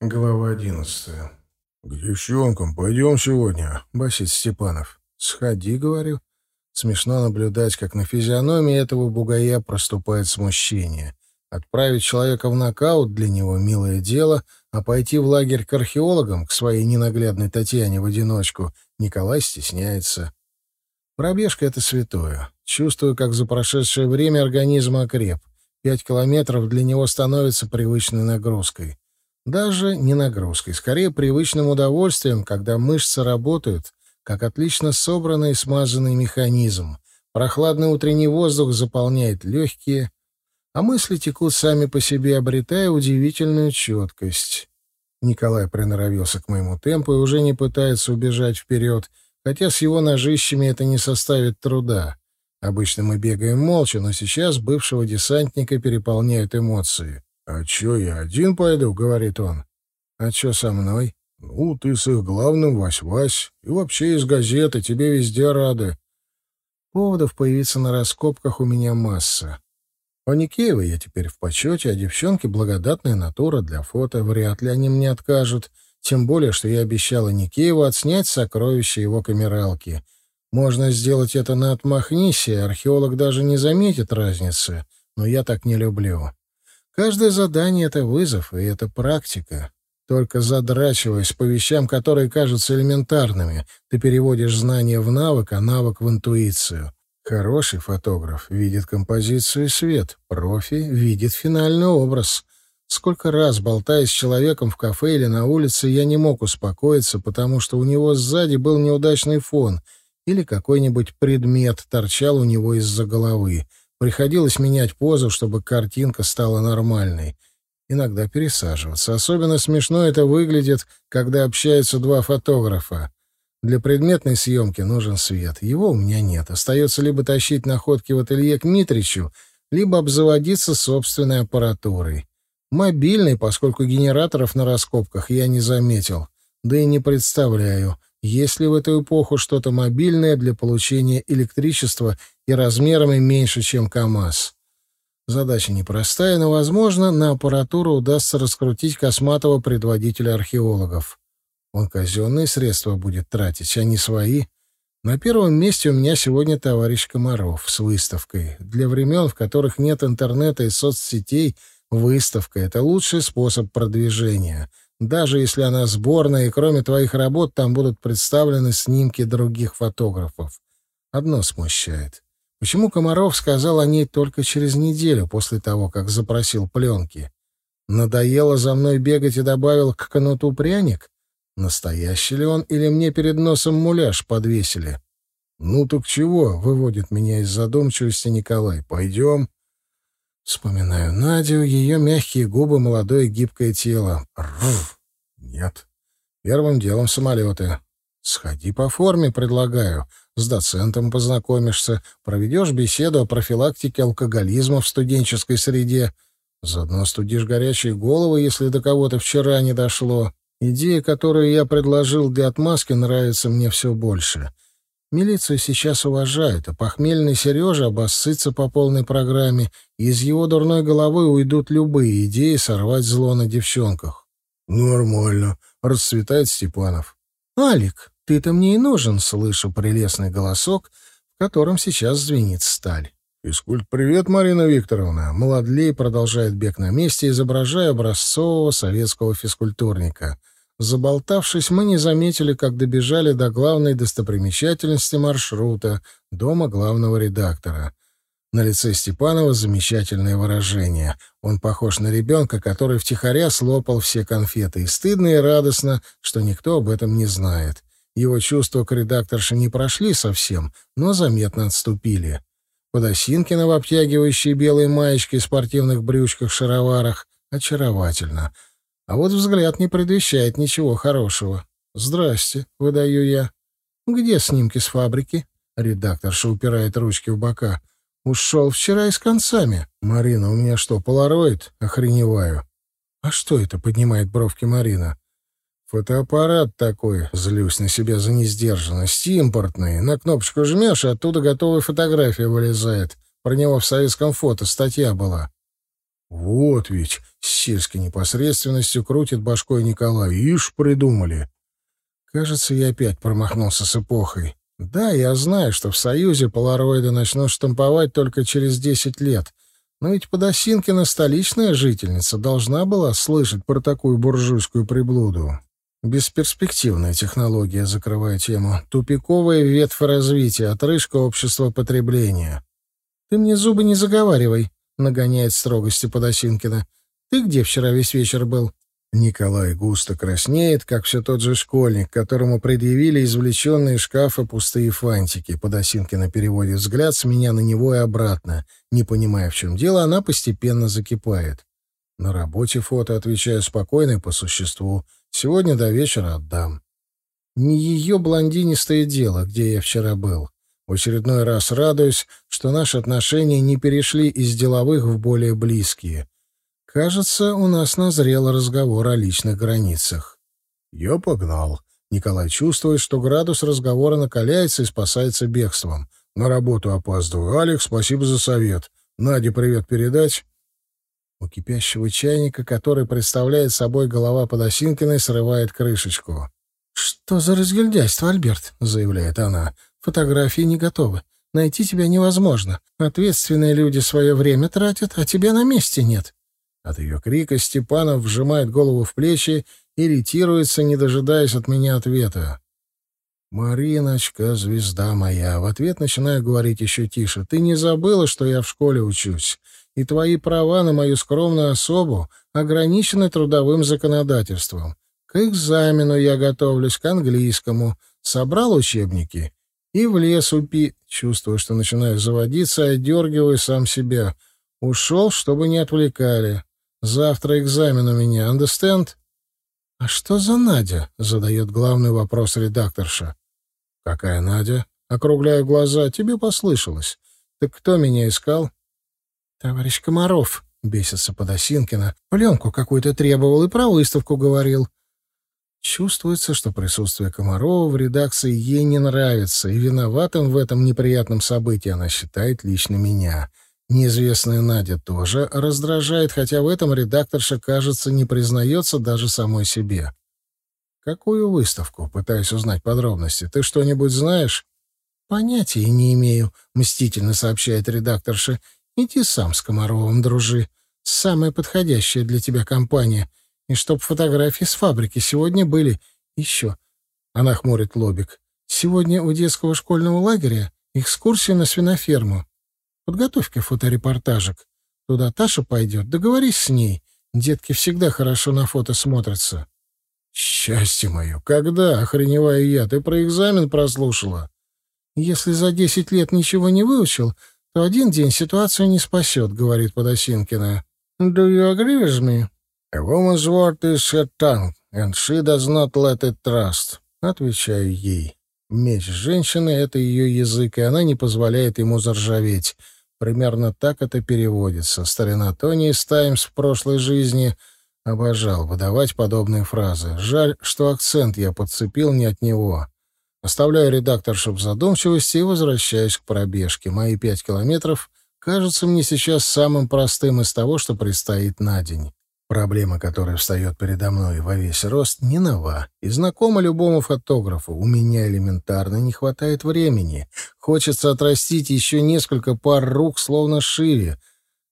Глава одиннадцатая. «К девчонкам пойдем сегодня», — басит Степанов. «Сходи», — говорю. Смешно наблюдать, как на физиономии этого бугая проступает смущение. Отправить человека в нокаут для него — милое дело, а пойти в лагерь к археологам, к своей ненаглядной Татьяне в одиночку, Николай стесняется. Пробежка — это святое. Чувствую, как за прошедшее время организм окреп. Пять километров для него становится привычной нагрузкой. Даже не нагрузкой, скорее привычным удовольствием, когда мышцы работают, как отлично собранный и смазанный механизм. Прохладный утренний воздух заполняет легкие, а мысли текут сами по себе, обретая удивительную четкость. Николай приноровился к моему темпу и уже не пытается убежать вперед, хотя с его ножищами это не составит труда. Обычно мы бегаем молча, но сейчас бывшего десантника переполняют эмоции. «А чё, я один пойду?» — говорит он. «А чё со мной?» «Ну, ты с их главным, Вась-Вась. И вообще из газеты, тебе везде рады». Поводов появиться на раскопках у меня масса. У Никеева я теперь в почете, а девчонки — благодатная натура для фото. Вряд ли они мне откажут. Тем более, что я обещала Никееву отснять сокровища его камералки. Можно сделать это на отмахнись, и археолог даже не заметит разницы. Но я так не люблю. Каждое задание — это вызов, и это практика. Только задрачиваясь по вещам, которые кажутся элементарными, ты переводишь знания в навык, а навык в интуицию. Хороший фотограф видит композицию и свет, профи видит финальный образ. Сколько раз, болтая с человеком в кафе или на улице, я не мог успокоиться, потому что у него сзади был неудачный фон или какой-нибудь предмет торчал у него из-за головы. Приходилось менять позу, чтобы картинка стала нормальной. Иногда пересаживаться. Особенно смешно это выглядит, когда общаются два фотографа. Для предметной съемки нужен свет. Его у меня нет. Остается либо тащить находки в ателье к Митричу, либо обзаводиться собственной аппаратурой. Мобильный, поскольку генераторов на раскопках я не заметил. Да и не представляю, есть ли в эту эпоху что-то мобильное для получения электричества и размерами меньше, чем КАМАЗ? Задача непростая, но, возможно, на аппаратуру удастся раскрутить косматого предводителя археологов. Он казенные средства будет тратить, а не свои. На первом месте у меня сегодня товарищ Комаров с выставкой. Для времен, в которых нет интернета и соцсетей, выставка — это лучший способ продвижения — даже если она сборная, и кроме твоих работ там будут представлены снимки других фотографов. Одно смущает. Почему Комаров сказал о ней только через неделю после того, как запросил пленки? Надоело за мной бегать и добавил к кнуту пряник? Настоящий ли он или мне перед носом муляж подвесили? «Ну так чего?» — выводит меня из задумчивости Николай. «Пойдем?» Вспоминаю Надю, ее мягкие губы, молодое гибкое тело. Рф, нет. Первым делом самолеты. Сходи по форме, предлагаю. С доцентом познакомишься, проведешь беседу о профилактике алкоголизма в студенческой среде. Заодно студишь горячие головы, если до кого-то вчера не дошло. Идея, которую я предложил для отмазки, нравится мне все больше. Милицию сейчас уважают, а похмельный Сережа обоссытся по полной программе, и из его дурной головы уйдут любые идеи сорвать зло на девчонках. «Нормально», — расцветает Степанов. «Алик, ты-то мне и нужен», — слышу прелестный голосок, в котором сейчас звенит сталь. «Физкульт, привет, Марина Викторовна!» Молодлей продолжает бег на месте, изображая образцового советского физкультурника — Заболтавшись, мы не заметили, как добежали до главной достопримечательности маршрута — дома главного редактора. На лице Степанова замечательное выражение. Он похож на ребенка, который втихаря слопал все конфеты, и стыдно и радостно, что никто об этом не знает. Его чувства к редакторше не прошли совсем, но заметно отступили. Подосинкина в обтягивающей белой маечке и спортивных брючках-шароварах очаровательно — а вот взгляд не предвещает ничего хорошего. «Здрасте», — выдаю я. «Где снимки с фабрики?» Редакторша упирает ручки в бока. «Ушел вчера и с концами». «Марина, у меня что, полароид?» Охреневаю. «А что это?» — поднимает бровки Марина. «Фотоаппарат такой, злюсь на себя за несдержанность, импортный. На кнопочку жмешь, и оттуда готовая фотография вылезает. Про него в советском фото статья была». Вот ведь с сельской непосредственностью крутит башкой Николай. Ишь, придумали. Кажется, я опять промахнулся с эпохой. Да, я знаю, что в Союзе полароиды начнут штамповать только через десять лет. Но ведь Подосинкина, столичная жительница, должна была слышать про такую буржуйскую приблуду. Бесперспективная технология, закрывая тему. Тупиковая ветвь развития, отрыжка общества потребления. «Ты мне зубы не заговаривай», — нагоняет строгости Подосинкина. «Ты где вчера весь вечер был?» Николай густо краснеет, как все тот же школьник, которому предъявили извлеченные из шкафа пустые фантики. Подосинкина переводит взгляд с меня на него и обратно. Не понимая, в чем дело, она постепенно закипает. На работе фото отвечаю спокойно и по существу. Сегодня до вечера отдам. Не ее блондинистое дело, где я вчера был. В очередной раз радуюсь, что наши отношения не перешли из деловых в более близкие. Кажется, у нас назрел разговор о личных границах. Я погнал. Николай чувствует, что градус разговора накаляется и спасается бегством. На работу опаздываю. Алекс, спасибо за совет. Наде привет передать. У кипящего чайника, который представляет собой голова Подосинкиной, срывает крышечку. «Что за разгильдяйство, Альберт?» — заявляет она. «Фотографии не готовы. Найти тебя невозможно. Ответственные люди свое время тратят, а тебя на месте нет». От ее крика Степанов вжимает голову в плечи и ретируется, не дожидаясь от меня ответа. «Мариночка, звезда моя!» В ответ начинаю говорить еще тише. «Ты не забыла, что я в школе учусь, и твои права на мою скромную особу ограничены трудовым законодательством. К экзамену я готовлюсь, к английскому. Собрал учебники и в лес упи...» Чувствую, что начинаю заводиться, отдергиваю сам себя. Ушел, чтобы не отвлекали. Завтра экзамен у меня, understand? — А что за Надя? — задает главный вопрос редакторша. — Какая Надя? — округляю глаза. — Тебе послышалось. Так кто меня искал? — Товарищ Комаров, — бесится Подосинкина. — Пленку какую-то требовал и про выставку говорил. Чувствуется, что присутствие Комарова в редакции ей не нравится, и виноватым в этом неприятном событии она считает лично меня. — Неизвестная Надя тоже раздражает, хотя в этом редакторша, кажется, не признается даже самой себе. «Какую выставку?» — пытаюсь узнать подробности. «Ты что-нибудь знаешь?» «Понятия не имею», — мстительно сообщает редакторша. «Иди сам с Комаровым, дружи. Самая подходящая для тебя компания. И чтоб фотографии с фабрики сегодня были. Еще». Она хмурит лобик. «Сегодня у детского школьного лагеря экскурсия на свиноферму. Подготовь-ка фоторепортажик. Туда Таша пойдет. Договорись с ней. Детки всегда хорошо на фото смотрятся. Счастье мое! Когда, охреневаю я, ты про экзамен прослушала? Если за десять лет ничего не выучил, то один день ситуацию не спасет, говорит Подосинкина. Do you agree with me? A woman's word is her tongue, and she does not let it trust. Отвечаю ей. Меч женщины — это ее язык, и она не позволяет ему заржаветь. Примерно так это переводится. Старина Тони из «Таймс» в прошлой жизни обожал выдавать подобные фразы. Жаль, что акцент я подцепил не от него. Оставляю редакторшу в задумчивости и возвращаюсь к пробежке. Мои пять километров кажутся мне сейчас самым простым из того, что предстоит на день. Проблема, которая встает передо мной во весь рост, не нова и знакома любому фотографу. У меня элементарно не хватает времени. Хочется отрастить еще несколько пар рук, словно шире.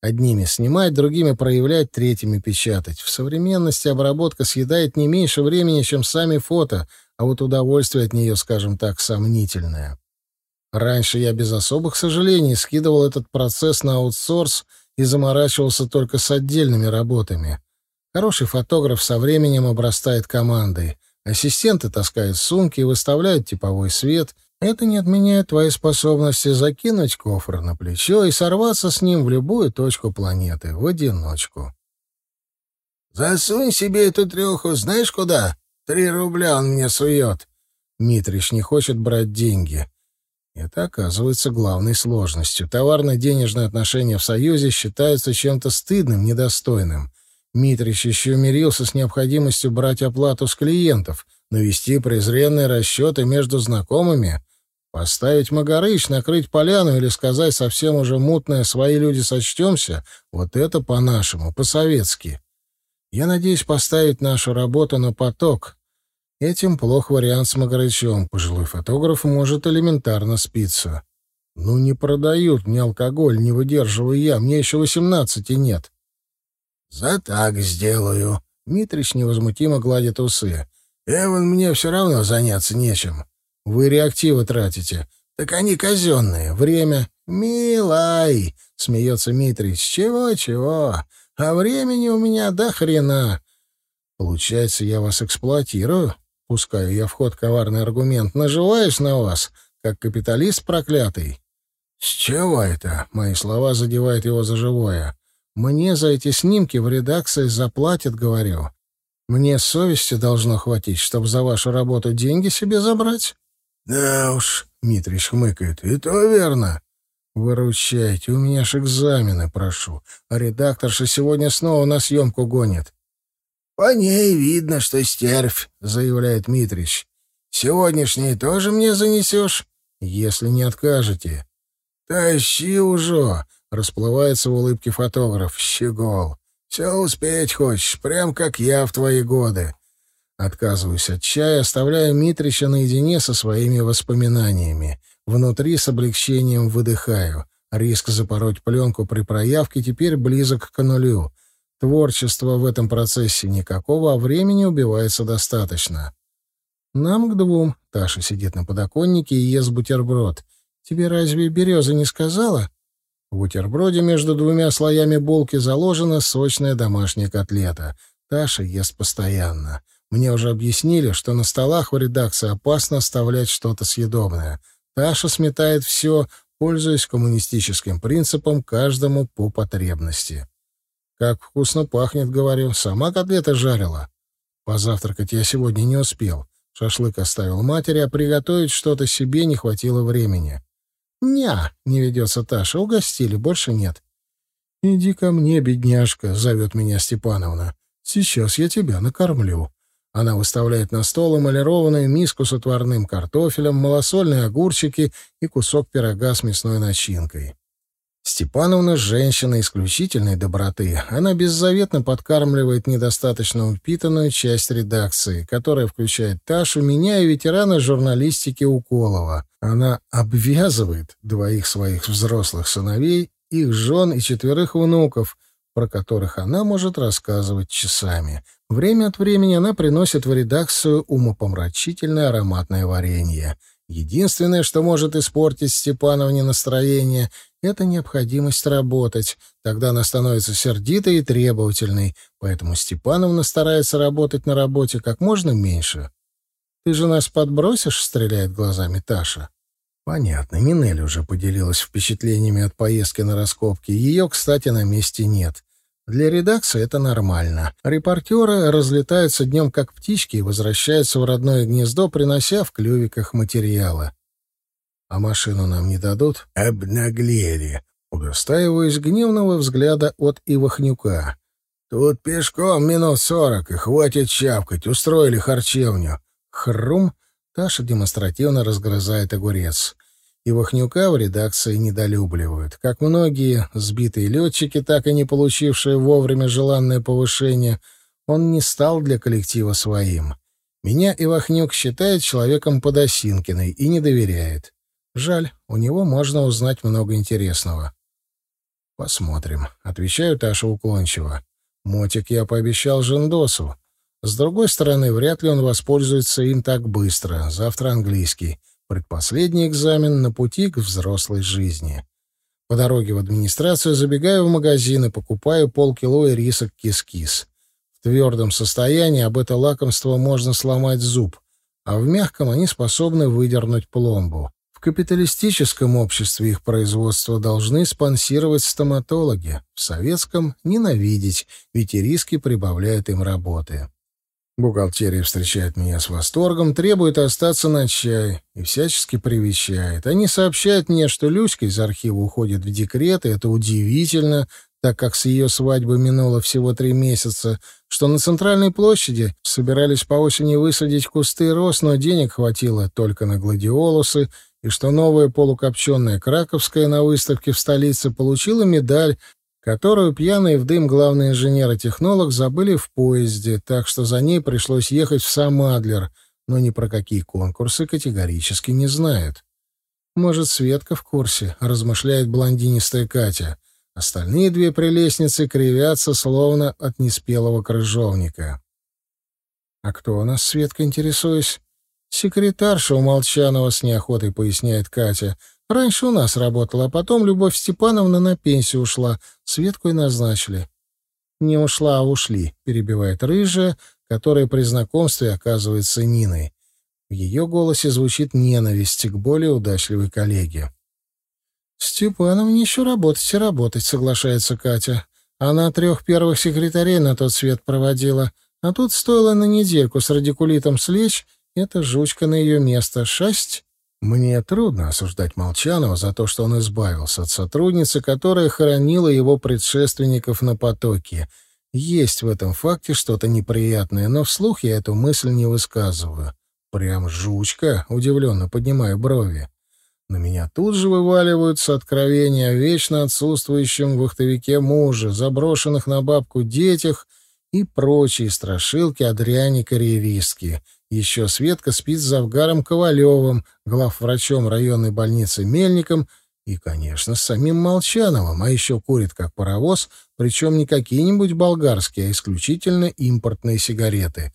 Одними снимать, другими проявлять, третьими печатать. В современности обработка съедает не меньше времени, чем сами фото, а вот удовольствие от нее, скажем так, сомнительное. Раньше я без особых сожалений скидывал этот процесс на аутсорс и заморачивался только с отдельными работами. Хороший фотограф со временем обрастает командой. Ассистенты таскают сумки и выставляют типовой свет. Это не отменяет твоей способности закинуть кофр на плечо и сорваться с ним в любую точку планеты, в одиночку. «Засунь себе эту треху, знаешь куда? Три рубля он мне сует». Митрич не хочет брать деньги. Это оказывается главной сложностью. Товарно-денежные отношения в Союзе считаются чем-то стыдным, недостойным. Митрич еще мирился с необходимостью брать оплату с клиентов, но вести презренные расчеты между знакомыми Поставить Магарыч, накрыть поляну или сказать совсем уже мутное «свои люди сочтемся» — вот это по-нашему, по-советски. Я надеюсь поставить нашу работу на поток. Этим плох вариант с Магарычем. Пожилой фотограф может элементарно спиться. Ну, не продают мне алкоголь, не выдерживаю я, мне еще восемнадцати нет. — За так сделаю. Митрич невозмутимо гладит усы. — Эван, мне все равно заняться нечем. Вы реактивы тратите. Так они казенные. Время... «Милай!» — смеется Митрич. «Чего-чего? А времени у меня до хрена!» «Получается, я вас эксплуатирую?» Пускаю я в ход коварный аргумент. «Наживаюсь на вас, как капиталист проклятый?» «С чего это?» — мои слова задевают его за живое. «Мне за эти снимки в редакции заплатят, говорю. Мне совести должно хватить, чтобы за вашу работу деньги себе забрать?» «Да уж», — Митрич хмыкает, — «и то верно». «Выручайте, у меня ж экзамены, прошу, а редакторша сегодня снова на съемку гонит». «По ней видно, что стервь», — заявляет Митрич. «Сегодняшний тоже мне занесешь?» «Если не откажете». «Тащи уже!» — расплывается в улыбке фотограф. «Щегол! Все успеть хочешь, прям как я в твои годы. Отказываюсь от чая, оставляя Митрича наедине со своими воспоминаниями. Внутри с облегчением выдыхаю. Риск запороть пленку при проявке теперь близок к нулю. Творчества в этом процессе никакого, а времени убивается достаточно. Нам к двум. Таша сидит на подоконнике и ест бутерброд. Тебе разве береза не сказала? В бутерброде между двумя слоями булки заложена сочная домашняя котлета. Таша ест постоянно. Мне уже объяснили, что на столах в редакции опасно оставлять что-то съедобное. Таша сметает все, пользуясь коммунистическим принципом каждому по потребности. «Как вкусно пахнет», — говорю. «Сама котлета жарила». Позавтракать я сегодня не успел. Шашлык оставил матери, а приготовить что-то себе не хватило времени. «Ня!» — не ведется Таша. «Угостили, больше нет». «Иди ко мне, бедняжка», — зовет меня Степановна. «Сейчас я тебя накормлю». Она выставляет на стол эмалированную миску с отварным картофелем, малосольные огурчики и кусок пирога с мясной начинкой. Степановна — женщина исключительной доброты. Она беззаветно подкармливает недостаточно упитанную часть редакции, которая включает Ташу, меня и ветерана журналистики Уколова. Она обвязывает двоих своих взрослых сыновей, их жен и четверых внуков, про которых она может рассказывать часами. Время от времени она приносит в редакцию умопомрачительное ароматное варенье. Единственное, что может испортить Степановне настроение, это необходимость работать. Тогда она становится сердитой и требовательной, поэтому Степановна старается работать на работе как можно меньше. «Ты же нас подбросишь?» — стреляет глазами Таша. Понятно, Нинель уже поделилась впечатлениями от поездки на раскопки. Ее, кстати, на месте нет. Для редакции это нормально. Репортеры разлетаются днем как птички и возвращаются в родное гнездо, принося в клювиках материалы. А машину нам не дадут? Обнаглели. Удостаиваюсь гневного взгляда от Ивахнюка. Тут пешком минут сорок, и хватит чавкать, устроили харчевню. Хрум. Таша демонстративно разгрызает огурец. И Вахнюка в редакции недолюбливают. Как многие сбитые летчики, так и не получившие вовремя желанное повышение, он не стал для коллектива своим. Меня Ивахнюк считает человеком подосинкиной и не доверяет. Жаль, у него можно узнать много интересного. «Посмотрим», — отвечаю Таша уклончиво. «Мотик я пообещал Жендосу. С другой стороны, вряд ли он воспользуется им так быстро. Завтра английский. Предпоследний экзамен на пути к взрослой жизни. По дороге в администрацию забегаю в магазин и покупаю полкило ирисок кис-кис. В твердом состоянии об это лакомство можно сломать зуб, а в мягком они способны выдернуть пломбу. В капиталистическом обществе их производство должны спонсировать стоматологи, в советском — ненавидеть, ведь и риски прибавляют им работы. Бухгалтерия встречает меня с восторгом, требует остаться на чай и всячески привечает. Они сообщают мне, что Люська из архива уходит в декрет, и это удивительно, так как с ее свадьбы минуло всего три месяца, что на центральной площади собирались по осени высадить кусты роз, но денег хватило только на гладиолусы, и что новая полукопченая краковская на выставке в столице получила медаль, которую пьяный в дым главный инженер и забыли в поезде, так что за ней пришлось ехать в сам Адлер, но ни про какие конкурсы категорически не знает. Может, Светка в курсе, размышляет блондинистая Катя. Остальные две прелестницы кривятся, словно от неспелого крыжовника. «А кто у нас, Светка, интересуюсь?» «Секретарша у Молчанова с неохотой», — поясняет Катя. «Раньше у нас работала, а потом Любовь Степановна на пенсию ушла. Светку и назначили». «Не ушла, а ушли», — перебивает рыжая, которая при знакомстве оказывается Ниной. В ее голосе звучит ненависть к более удачливой коллеге. «Степановне еще работать и работать», — соглашается Катя. «Она трех первых секретарей на тот свет проводила, а тут стоило на недельку с радикулитом слечь, эта жучка на ее место. Шесть?» Мне трудно осуждать Молчанова за то, что он избавился от сотрудницы, которая хоронила его предшественников на потоке. Есть в этом факте что-то неприятное, но вслух я эту мысль не высказываю. Прям жучка, удивленно поднимая брови. На меня тут же вываливаются откровения о вечно отсутствующем вахтовике муже, заброшенных на бабку детях и прочие страшилки о дряни-карьеристки. Еще Светка спит с Завгаром Ковалевым, главврачом районной больницы Мельником, и, конечно, с самим Молчановым, а еще курит как паровоз, причем не какие-нибудь болгарские, а исключительно импортные сигареты.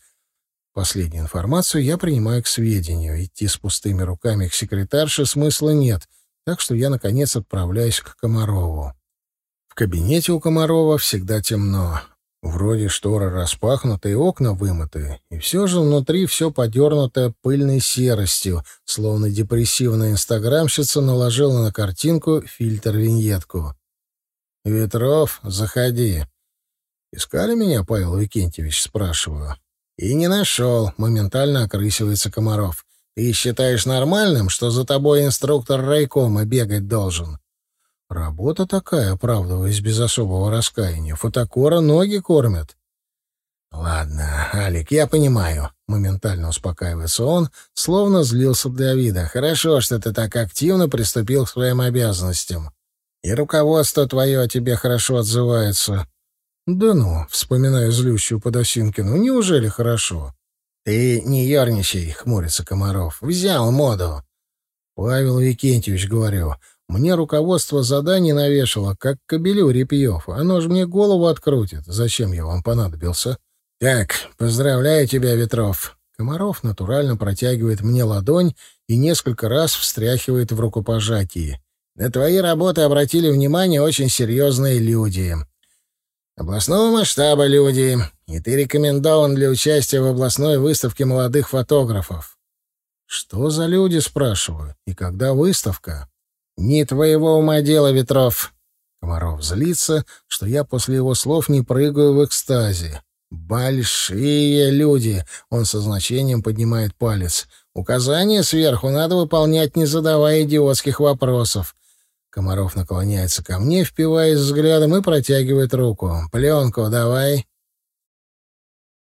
Последнюю информацию я принимаю к сведению. Идти с пустыми руками к секретарше смысла нет, так что я, наконец, отправляюсь к Комарову. В кабинете у Комарова всегда темно. Вроде шторы распахнуты и окна вымыты, и все же внутри все подернуто пыльной серостью, словно депрессивная инстаграмщица наложила на картинку фильтр-виньетку. «Ветров, заходи». «Искали меня, Павел Викентьевич?» — спрашиваю. «И не нашел», — моментально окрысивается Комаров. «Ты считаешь нормальным, что за тобой инструктор райкома бегать должен?» Работа такая, оправдываясь без особого раскаяния. Фотокора ноги кормят. «Ладно, Алик, я понимаю», — моментально успокаивается он, словно злился для вида. «Хорошо, что ты так активно приступил к своим обязанностям. И руководство твое о тебе хорошо отзывается». «Да ну», — вспоминаю злющую Подосинкину, — «неужели хорошо?» «Ты не ерничай», — хмурится Комаров. «Взял моду». «Павел Викентьевич, говорю, мне руководство заданий навешало, как кобелю Репьев. Оно же мне голову открутит. Зачем я вам понадобился? Так, поздравляю тебя, Ветров. Комаров натурально протягивает мне ладонь и несколько раз встряхивает в рукопожатии. На твои работы обратили внимание очень серьезные люди. Областного масштаба люди. И ты рекомендован для участия в областной выставке молодых фотографов. Что за люди, спрашиваю? И когда выставка? «Не твоего ума дело, Ветров!» Комаров злится, что я после его слов не прыгаю в экстазе. «Большие люди!» — он со значением поднимает палец. «Указания сверху надо выполнять, не задавая идиотских вопросов». Комаров наклоняется ко мне, впиваясь взглядом, и протягивает руку. «Пленку давай».